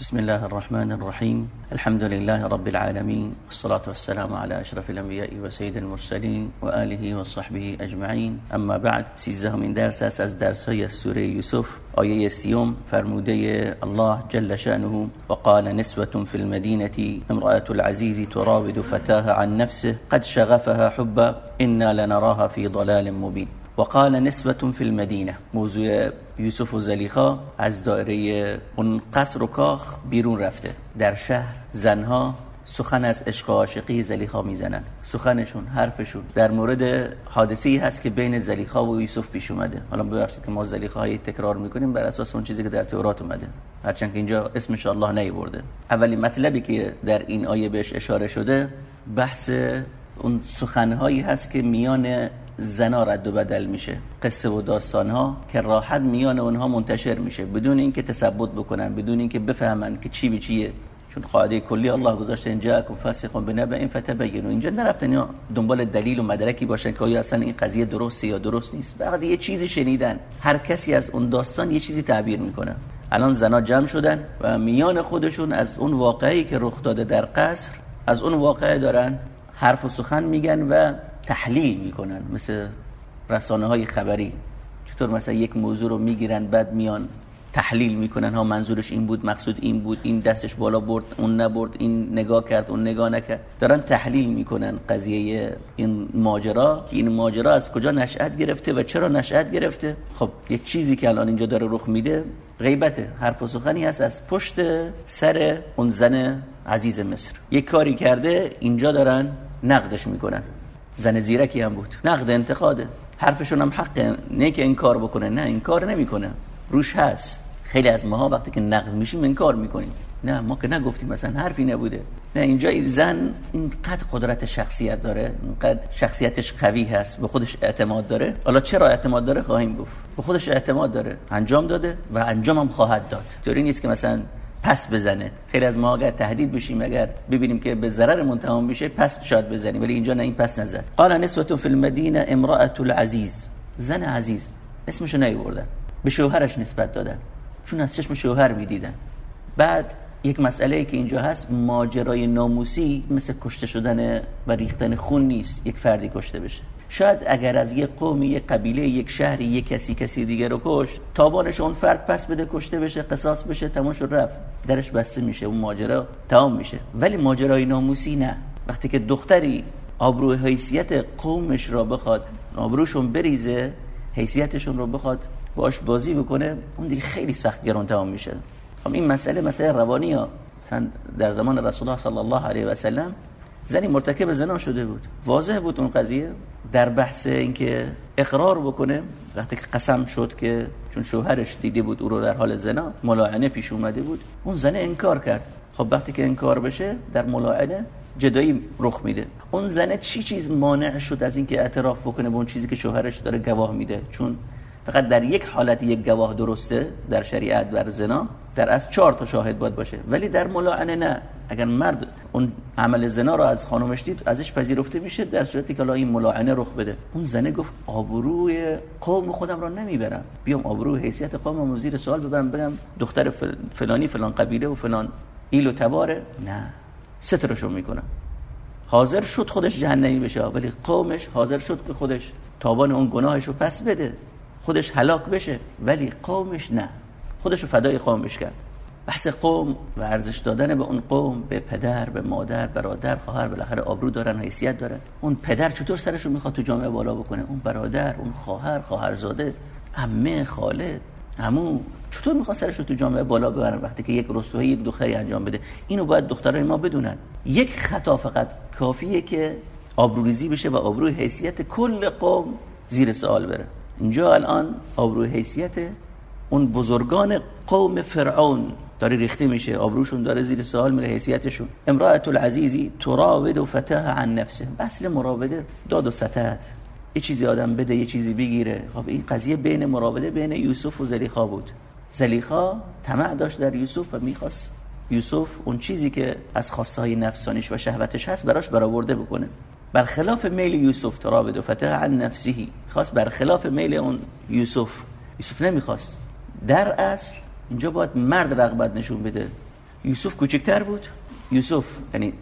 بسم الله الرحمن الرحيم الحمد لله رب العالمين والصلاة والسلام على أشرف الأنبياء وسيد المرسلين وآله وصحبه أجمعين أما بعد من درس از درس های سوره یوسف آیه سیوم فرموده الله جل شأنه وقال نسوة في المدينة امرأة العزيز تراود فتاها عن نفسه قد شغفها حبا إنا لنراها في ضلال مبين وقال نسبة في المدینه موضوع یوسف و زلیخا از دایره اون قصر و کاخ بیرون رفته. در شهر زنها سخن از عشق عاشقی زلیخا می‌زنن. سخنشون حرفشون در مورد حادثه ای هست که بین زلیخا و یوسف پیش اومده. حالا ببخشید که ما زلیخا های تکرار می‌کنیم بر اساس اون چیزی که در تورات اومده. هرچند که اینجا اسمش الله نیورده. اولی مطلبی که در این آیه بهش اشاره شده بحث اون سخنهایی هست که میان زنا رد و بدل میشه. قصه و داستان ها که راحت میان اونها منتشر میشه. بدون اینکه تثبت بکنن بدون اینکه بفهمن که چی به چیه. چون قاعده کلی الله گذاشته اینجا که فاسق به این فتبینوا. اینجا نرفتن یا دنبال دلیل و مدرکی باشن که آیا اصلا این قضیه درسته یا درست نیست. فقط یه چیزی شنیدن. هر کسی از اون داستان یه چیزی تعبیر می‌کنه. الان زنا جمع شدن و میان خودشون از اون واقعی که رخ داده در قصر از اون واقعه دارن حرف و سخن میگن و تحلیل می‌کنن مثل رسانه های خبری. چطور مثلا یک موضوع رو می‌گیرن بعد میان تحلیل می‌کنن ها منظورش این بود مقصود این بود این دستش بالا برد اون نبرد این نگاه کرد اون نگاه نکرد. دارن تحلیل می‌کنن قضیه این ماجرا که این ماجرا از کجا نشأت گرفته و چرا نشأت گرفته. خب یک چیزی که الان اینجا داره رخ میده غیبته. حرف و سخنی هست از پشت سر اون زن عزیز مصر. یک کاری کرده اینجا دارن نقدش می‌کنن. زن زیرکی هم بود. نقد انتقاده. حرفشون هم حقه. نه که انکار بکنه نه انکار نمی‌کنه. روش هست. خیلی از ماها وقتی که نقد میشیم انکار می‌کنیم. نه ما که نگفتیم مثلا حرفی نبوده. نه اینجا این زن اینقدر قدرت شخصیت داره اینقدر شخصیتش قوی هست به خودش اعتماد داره. حالا چرا اعتماد داره؟ خواهیم گفت. به خودش اعتماد داره. انجام داده و انجام هم خواهد داد. طوری نیست که مثلا پس بزنه. خیلی از ما اگر تهدید بشیم اگر ببینیم که به ضرر منتهام بشه پس شاید بزنیم. ولی اینجا نه این پس نزد. قال نسوه فی المدینه امراه العزیز. زن عزیز. اسمشو نیوردن به شوهرش نسبت دادن. چون از چشم شوهر می‌دیدن. بعد یک مسئله که اینجا هست ماجرای ناموسی مثل کشته شدن و ریختن خون نیست. یک فردی کشته بشه. شاید اگر از یک قومی یک قبیله یک شهری یک کسی کسی دیگه رو کش تابانش اون فرد پس بده کشته بشه قصاص بشه تمام شد رفت. درش بسته میشه اون ماجرا تمام میشه. ولی ماجرای ناموسی نه. وقتی که دختری آبرو حیثیت قومش را بخواد آبروشون بریزه حیثیتشون رو بخواد باش بازی بکنه اون دیگه خیلی سخت گران تمام میشه. خب این مسئله مسئله روانی ها. در زمان رسول الله صلی الله علیه و سلم زنی مرتکب زنا شده بود. واضح بود اون قضیه در بحث اینکه اقرار بکنه. وقتی که قسم شد که چون شوهرش دیده بود او رو در حال زنا ملاعنه پیش اومده بود. اون زنه انکار کرد. خب وقتی که انکار بشه در ملاعنه جدایی رخ میده. اون زنه چی چیز مانع شد از اینکه اعتراف بکنه به اون چیزی که شوهرش داره گواه میده؟ چون فقط در یک حالت یک گواه درسته در شریعت بر زنا در از چهار تا شاهد باید باشه. ولی در ملاعنه نه. اگر مرد اون عمل زنا رو از خانومش دید ازش پذیرفته میشه در صورتی که این ملاعنه رخ بده. اون زنه گفت آبروی قوم خودم رو نمی‌برم. بیام آبروی حیثیت قومم زیر سوال ببرم بگم دختر فلانی فلان قبیله و فلان ایل و تباره. نه. سترشو می‌کنم. حاضر شد خودش جهنمی بشه. ولی قومش حاضر شد که خودش تابان اون گناهش رو پس بده. خودش هلاک بشه ولی قومش نه. خودش رو فدای قومش کرد. بحث قوم و ارزش دادن به اون قوم به پدر به مادر برادر خواهر بالاخره آبرو دارن حیثیت دارن. اون پدر چطور سرش رو می‌خواد تو جامعه بالا بکنه؟ اون برادر اون خواهر خواهرزاده عمه خاله عمو. چطور می‌خواد سرش رو تو جامعه بالا ببره وقتی که یک رسوایی یک دختری انجام بده؟ اینو باید دخترای ما بدونن. یک خطا فقط کافیه که آبروریزی بشه و آبروی حیثیت کل قوم زیر سوال بره. اینجا الان آبروی حیثیت اون بزرگان قوم فرعون داره ریخته میشه. آبروشون داره زیر سوال میره حیثیتشون. امرأت العزیزی تراود و فتح عن نفسه. اصل مراوده داد و ستت یه چیزی آدم بده یه چیزی بگیره. خب این قضیه بین مراوده بین یوسف و زلیخا بود. زلیخا طمع داشت در یوسف و می‌خواست یوسف اون چیزی که از خواسته های نفسانیش و شهوتش هست براش برآورده بکنه. برخلاف میل یوسف تراود و فتح عن نفسه خواست برخلاف میل اون یوسف. یوسف نمی‌خواست. در اصل اینجا باید مرد رغبت نشون بده. یوسف کوچکتر بود. یوسف یعنی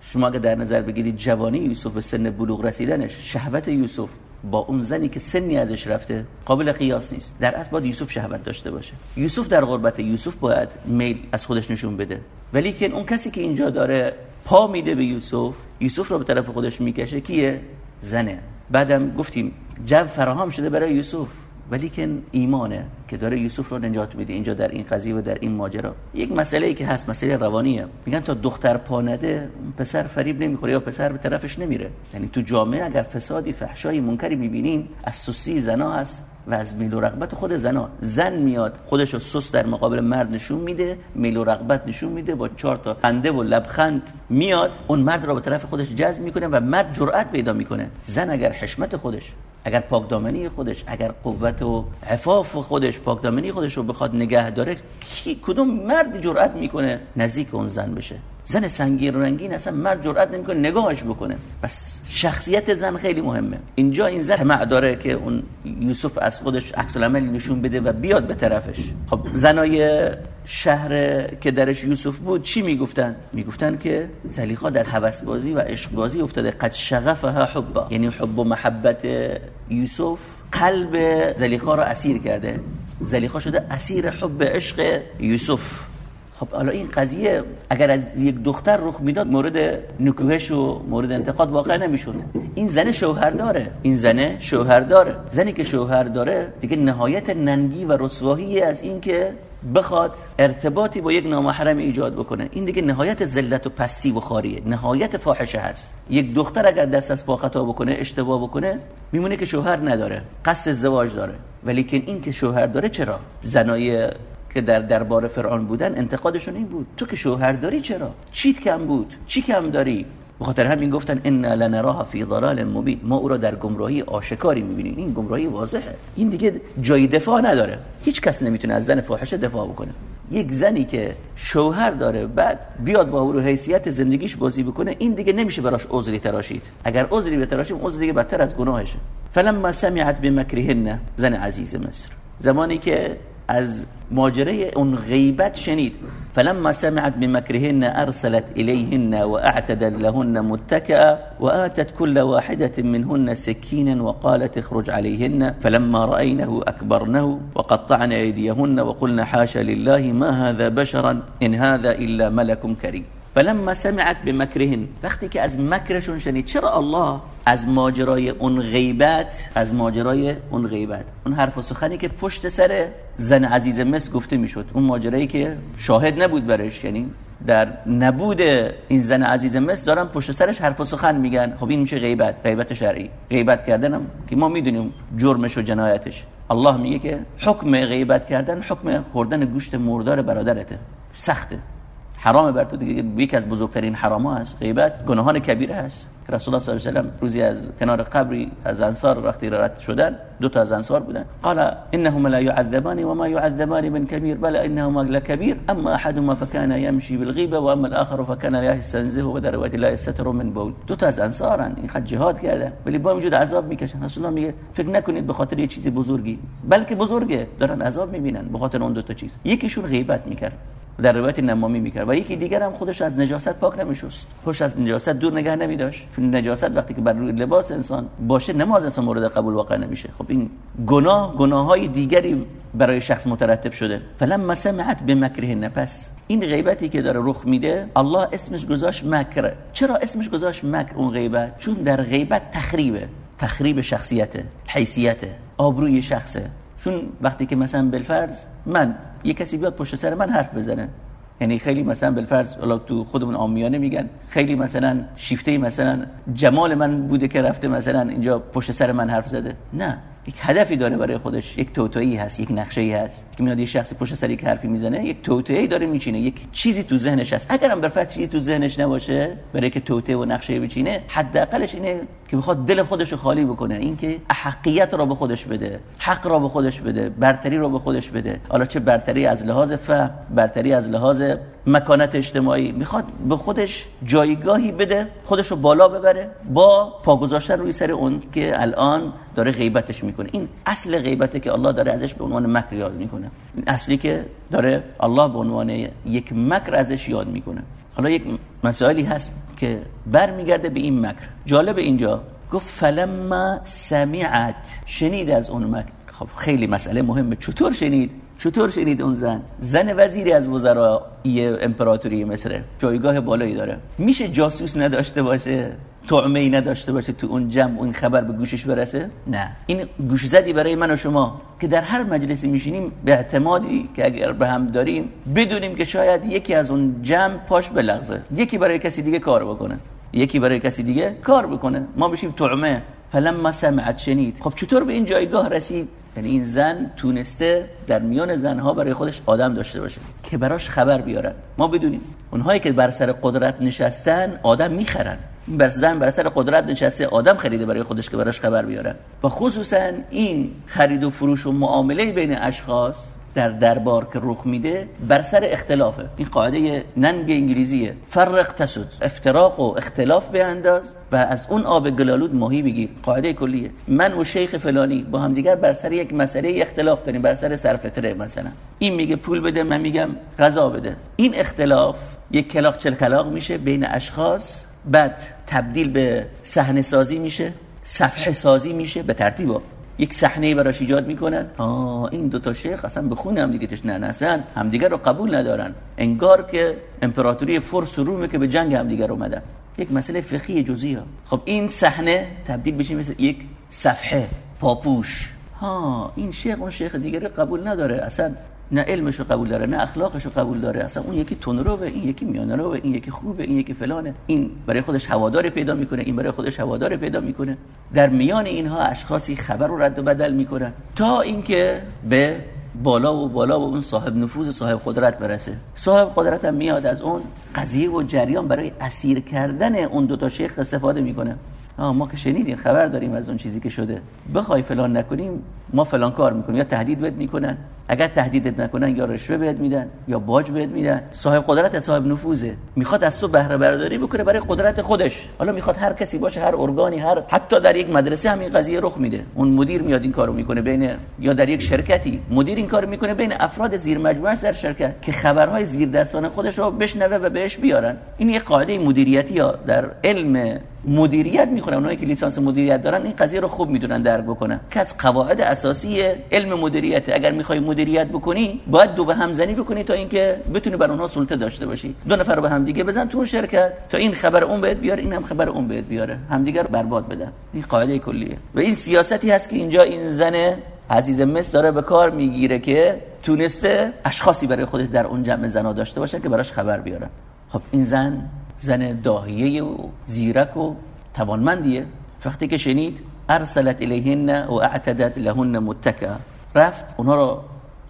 شما اگه در نظر بگیرید جوانی یوسف و سن بلوغ رسیدنش شهوت یوسف با اون زنی که سنی ازش رفته قابل قیاس نیست. در اصل باید یوسف شهوت داشته باشه. یوسف در غربت یوسف باید میل از خودش نشون بده. ولی که اون کسی که اینجا داره پا میده به یوسف یوسف رو به طرف خودش می‌کشه کیه؟ زنه. بعدم گفتیم جو فراهم شده برای یوسف ولی که ایمانه که داره یوسف رو نجات میده اینجا در این قضیه و در این ماجرا. یک مسئله ای که هست مسئله روانیه. میگن تا دختر پانده پسر فریب نمی‌خوره یا پسر به طرفش نمیره. یعنی تو جامعه اگر فسادی فحشایی منکری می‌بینین از سوسی زنا هست و از میل و رغبت خود زنا. زن میاد خودش رو سس در مقابل مرد نشون میده میل و رغبت نشون میده با چهار تا خنده و لبخند میاد. اون مرد رو به طرف خودش جذب می‌کنه و مرد جرأت پیدا می‌کنه. زن اگر حشمت خودش اگر پاکدامنی خودش اگر قوت و عفاف خودش پاکدامنی خودش رو بخواد نگه داره کی کدوم مرد جرأت می‌کنه نزدیک اون زن بشه؟ زن سنگین رنگین اصلا مرد جرأت نمی‌کنه نگاهش بکنه. پس شخصیت زن خیلی مهمه. اینجا این زن طمع داره که اون یوسف از خودش عکس العمل نشون بده و بیاد به طرفش. خب زنای شهر که درش یوسف بود چی می‌گفتن؟ می‌گفتن که زلیخا در هوس بازی و عشق بازی افتاده. قد شغفها حبا. یعنی حب و محبت یوسف قلب زلیخا رو اسیر کرده. زلیخا شده اسیر حب عشق یوسف. خب حالا این قضیه اگر از یک دختر رخ می‌داد مورد نکوهش و مورد انتقاد واقع نمی‌شد. این زن شوهر داره این زن شوهر داره زنی که شوهر داره دیگه نهایت ننگی و رسوایی از این که بخواد ارتباطی با یک نامحرم ایجاد بکنه. این دیگه نهایت ذلت و پستی و خاریه. نهایت فاحشه هست. یک دختر اگر دست از پا خطا بکنه اشتباه بکنه میمونه که شوهر نداره. قصد ازدواج داره. ولی که این که شوهر داره چرا؟ زنای که در دربار فرعون بودن انتقادشون این بود. تو که شوهر داری چرا؟ چیت کم بود؟ چی کم داری؟ به خاطر همین گفتن ان لنراها فی ضلال مبین. ما او را در گمراهی آشکاری می‌بینیم. این گمراهی واضحه. این دیگه جای دفاع نداره. هیچ کس نمی‌تونه از زن فاحشه دفاع بکنه. یک زنی که شوهر داره بعد بیاد با او حیثیت زندگیش بازی بکنه این دیگه نمیشه براش عذری تراشید. اگر عذری بتراشیم عذر دیگه بدتر از گناهشه. فلما سمعت بمکرهن زن عزیز مصر. زمانی که از ماجرای اون غیبت شنید. فلما سمعت بمكرهن ارسلت إليهن وأعتدت لهن متكئا وآتت كل واحدة منهن سكينا وقالت اخرج عليهن. فلما رأينه أكبرنه وقطعن أيديهن وقلن حاشا لله ما هذا بشرا إن هذا إلا ملك كريم. فلما سمعت بمکرهن وقتی که از مکرشون شنید چرا الله از ماجرای اون غیبت از ماجرای اون غیبت؟ اون حرف و سخنی که پشت سر زن عزیز مس گفته می‌شد. اون ماجرایی که شاهد نبود برش یعنی در نبود این زن عزیز مس دارن پشت سرش حرف و سخن میگن. خب این میشه غیبت؟ غیبت شرعی. غیبت کردنم که ما می‌دونیم جرمش و جنایتش. الله میگه که حکم غیبت کردن حکم خوردن گوشت مردار برادرته. سخته. حرام بر تو دیگه. یکی از بزرگترین حرام ها هست. غیبت گناهان کبیره هست. رسول الله صلی الله علیه و روزی از کنار قبری از انصار وقتی رد شدن دو تا از انصار بودن. قال انهما لا يعذبان وما يعذبان من كبير بل انهما لكبير اما احدهما فكان يمشي بالغيبه واما الاخر فكان لا يستنزه و در لا يستتر من بول. دو تا از انصارن. این خد جهاد کردن. ولی با وجود عذاب می‌کشن. رسول الله میگه فکر نکنید به خاطر یه چیزی بزرگی. بلکه بزرگه. دارن عذاب می‌بینن. به خاطر اون دو تا چیز. یکیشون غیبت می‌کرد. در روایت نمامی می‌کرد. و یکی دیگر هم خودش از نجاست پاک نمیشست. خوش از نجاست دور نگه نمیداشت. چون نجاست وقتی که بر روی لباس انسان باشه نماز انسان مورد قبول واقع نمیشه. خب این گناه گناه های دیگری برای شخص مترتب شده. فلما سمعت بمکرهن پس این غیبتی که داره رخ میده الله اسمش گذاشت مکر. چرا اسمش گذاشت مکر اون غیبت؟ چون در غیبت تخریبه. تخریب شخصیت حیثیت آبروی شخصه. چون وقتی که مثلا بالفرض من یه کسی بیاد پشت سر من حرف بزنه. یعنی خیلی مثلا بالفرض حالا تو خودمون عامیانه میگن. خیلی مثلا شیفته مثلا جمال من بوده که رفته مثلا اینجا پشت سر من حرف زده. نه. یک هدفی داره برای خودش. یک توتویی هست یک نقشه ای هست که میاد یه شخصی پشت سر یک حرفی می‌زنه یک توتویی داره میچینه یک چیزی تو ذهنش هست. اگرم برفت چیزی تو ذهنش نباشه برای که توته و نقشه بچینه حداقلش اینه که بخواد دل خودش رو خالی بکنه. اینکه احقیت را به خودش بده حق را به خودش بده برتری را به خودش بده. حالا چه برتری از لحاظ فهم برتری از لحاظ مکانت اجتماعی. می‌خواد به خودش جایگاهی بده خودش رو بالا ببره با پا گذاشتن روی سر اون که الان داره غیبتش می‌کنه. این اصل غیبته که الله داره ازش به عنوان مکر یاد می‌کنه. اصلی که داره الله به عنوان یک مکر ازش یاد می‌کنه. حالا یک مسائلی هست که برمیگرده به این مکر. جالب اینجا. گفت فلما سمعت. شنید از اون مکر. خب خیلی مسئله مهمه. چطور شنید؟ چطور شنید اون زن؟ زن وزیری از وزرای امپراتوری مصر. جایگاه بالایی داره. میشه جاسوس نداشته باشه؟ طعمه ای نداشته باشه تو اون جمع اون خبر به گوشش برسه؟ نه. این گوش زدی برای من و شما که در هر مجلسی میشینیم به اعتمادی که اگر به هم داریم بدونیم که شاید یکی از اون جمع پاش بلغزه. یکی برای کسی دیگه کار بکنه. یکی برای کسی دیگه کار بکنه. ما بشیم طعمه. فلما سمعت شنید. خب چطور به این جایگاه رسید؟ یعنی این زن تونسته در میان زنها برای خودش آدم داشته باشه. که براش خبر بیارن. ما بدونیم. اونهایی که بر سر قدرت نشستن آدم می‌خرن. بر زن بر سر قدرت نشسته آدم خریده برای خودش که براش خبر بیارن. و خصوصا این خرید و فروش و معامله بین اشخاص در دربار که رخ میده بر سر اختلافه. این قاعده ننگ انگلیزیه. فرق تسود افتراق و اختلاف به انداز و از اون آب گلالود ماهی بگیر. قاعده کلیه. من و شیخ فلانی با هم دیگر بر سر یک مسئله اختلاف داریم بر سر صرفتره مثلا. این میگه پول بده من میگم غذا بده. این اختلاف یک کلاق چل کلاق میشه بین اشخاص بعد تبدیل به صحنه سازی میشه صفحه سازی میشه به ترتیب یک صحنه براش ایجاد می‌کنن. آه این دو تا شیخ اصلا به خون هم دیگه تشنه اصلا همدیگه رو قبول ندارن. انگار که امپراتوری فرس و رومه که به جنگ همدیگه اومدن. یک مسئله فقهی جزئی خب این صحنه تبدیل بشه مثل یک صفحه پاپوش. ها این شیخ اون شیخ دیگه قبول نداره. اصلا نه علمش رو قبول داره نه اخلاقش رو قبول داره. اصلا اون یکی به این یکی میانه به این یکی خوبه این یکی فلانه. این برای خودش هوادار پیدا می‌کنه این برای خودش هوادار پیدا می‌کنه. در میان اینها اشخاصی خبر رو رد و بدل می‌کنن تا اینکه به بالا و بالا و اون صاحب نفوذ صاحب قدرت برسه. صاحب قدرت هم میاد از اون قضیه و جریان برای اسیر کردن اون دو تا شیخ استفاده می‌کنه. ما که شنیدیم خبر داریم از اون چیزی که شده. بخوای فلان نکنیم ما فلان کار می‌کنیم یا تهدید بهت می‌کنن. اگر تهدیدت نکنن یا رشوه بهت میدن یا باج بهت میدن. صاحب قدرت صاحب نفوذه. می‌خواد از تو بهره برداری بکنه برای قدرت خودش. حالا می‌خواد هر کسی باشه هر ارگانی هر حتی در یک مدرسه همین قضیه رخ میده. اون مدیر میاد این کارو می‌کنه بین یا در یک شرکتی. مدیر این کارو می‌کنه بین افراد زیر مجموعه در شرکت که خبرهای زیر دستان خودش رو بشنوه و بهش بیارن. این یک قاعده مدیریتی یا در علم مدیریت می‌خونه اونایی که لیسانس مدیریت دارن این قضیه رو خوب می‌دونن درک بکنن. که از قواعد اساسی علم مدیریت اگر می‌خوای مدیریت بکنی باید دو به همزنی بکنی تا اینکه بتونی بر اونها سلطه داشته باشی. دو نفر رو به هم دیگه بزن تو اون شرکت تا این خبر اون بهت بیاره این هم خبر اون بهت بیاره. همدیگه رو برباد بدن. این قاعده کلیه. و این سیاستی هست که اینجا این زن عزیز مصر داره به کار می‌گیره که تونسته اشخاصی برای خودش در اون جمع زنا داشته باشه که براش خبر بیاره. خب این زن زن داهیه و زیرک و توانمندیه. وقتی که شنید ارسلت الیهن و اعتدت لهن متکا رفت اونها رو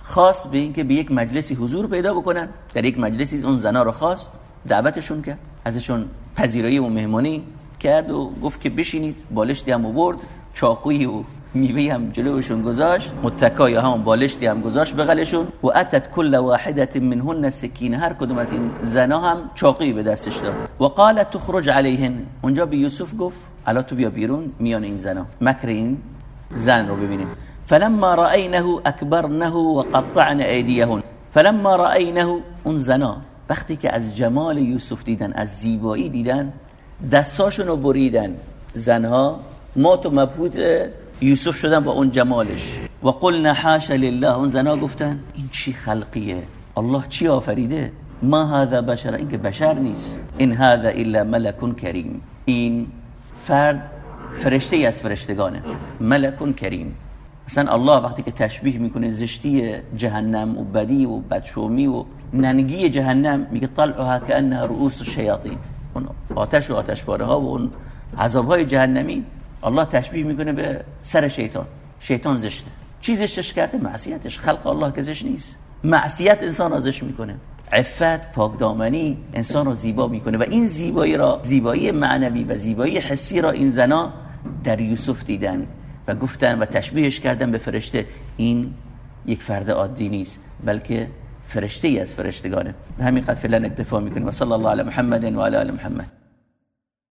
خاص به اینکه به یک مجلسی حضور پیدا بکنن. در یک مجلسی اون زنا رو خواست دعوتشون کرد ازشون پذیرایی و مهمانی کرد و گفت که بشینید. بالشتی هم برد چاقوی و میوه هم جلوشون گذاشت. متکا یا هم بالشتی هم گذاشت بغلشون. و اتت کل واحدت منهن سکینه. هر کدوم از این زنا هم چاقی به دستش داد. و قالت تخرج علیهن. اونجا به یوسف گفت الا تو بیا بیرون میان این زنا. مکر این زن رو ببینیم. فلما رأینه اکبرنه و ایدیهن فلما رأینه اون زنا وقتی از جمال یوسف دیدن از زیبایی دیدن دستاشون رو بریدن. زنها مات و مبهوت یوسف شدن با اون جمالش. و قلنا حاش لله اون زنا گفتن این چی خلقیه؟ الله چی آفریده؟ ما هذا بشر این که بشر نیست. این هذا الا ملک کریم. این فرد فرشته از فرشتگانه. ملک کریم. مثلا الله وقتی که تشبیه می‌کنه زشتی جهنم و بدی و بدشومی و ننگی جهنم میگه طلعها کانها رؤوس الشیاطین. اون آتش و آتشباره ها و اون عذاب های جهنمی الله تشبیه می‌کنه به سر شیطان. شیطان زشته. چی زشتش کرده؟ معصیتش. خلق الله که زشت نیست. معصیت انسان ازش می‌کنه. عفت پاکدامنی انسان رو زیبا می‌کنه و این زیبایی را زیبایی معنوی و زیبایی حسی را این زنا در یوسف دیدن. و گفتن و تشبیهش کردن به فرشته این یک فرد عادی نیست بلکه فرشته از فرشتگانه. همین قد فعلا اکتفا می‌کنیم. و صلی الله علی محمد و علی محمد.